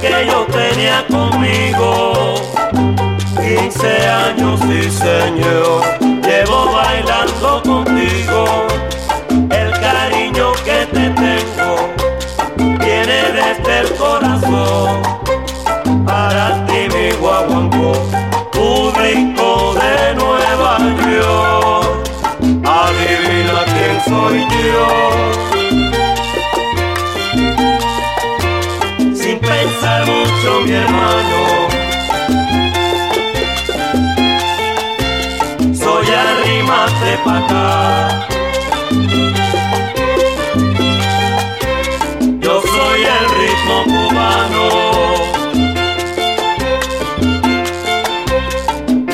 que yo tenía conmigo. 15 años, sí señor, llevo bailando contigo. El cariño que te tengo viene desde el corazón. Para ti mi guaguancó, público de Nueva York. Adivina quién soy yo. Pa' acá. Yo soy el ritmo cubano.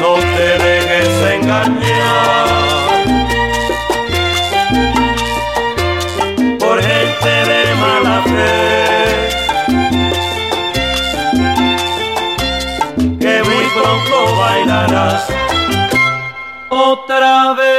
No te dejes engañar. Por gente de mala fe. bailarás otra vez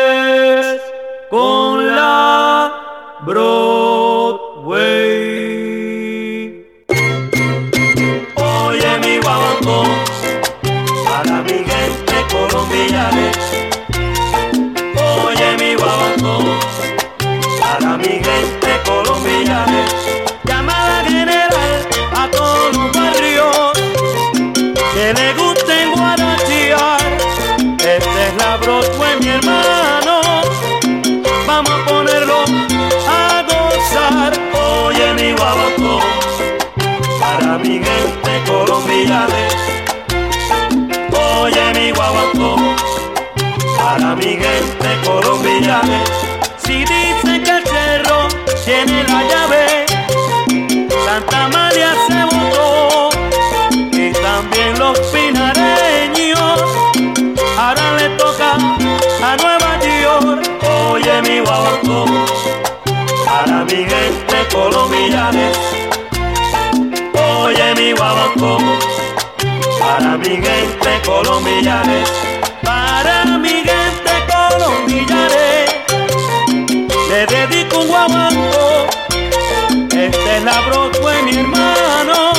mi hermano. Vamos a ponerlo a gozar. Oye mi guabaco, para mi gente colombiana. Oye mi guabaco, para mi gente colombiana. Si dicen que el cerro tiene la llave, Santa María para mi gente colombiana. Para mi gente colombiana. Le dedico un guabanco. Este es la Broadway, mi hermano.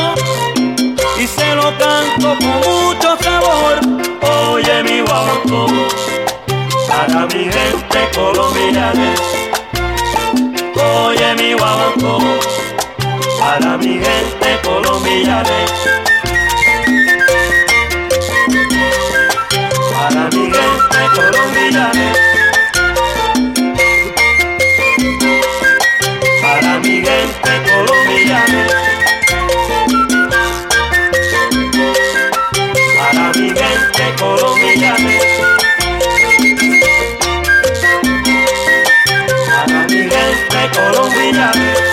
Y se lo canto con mucho sabor. Oye mi guabanco para mi gente colombianes. Para mi gente colombianes.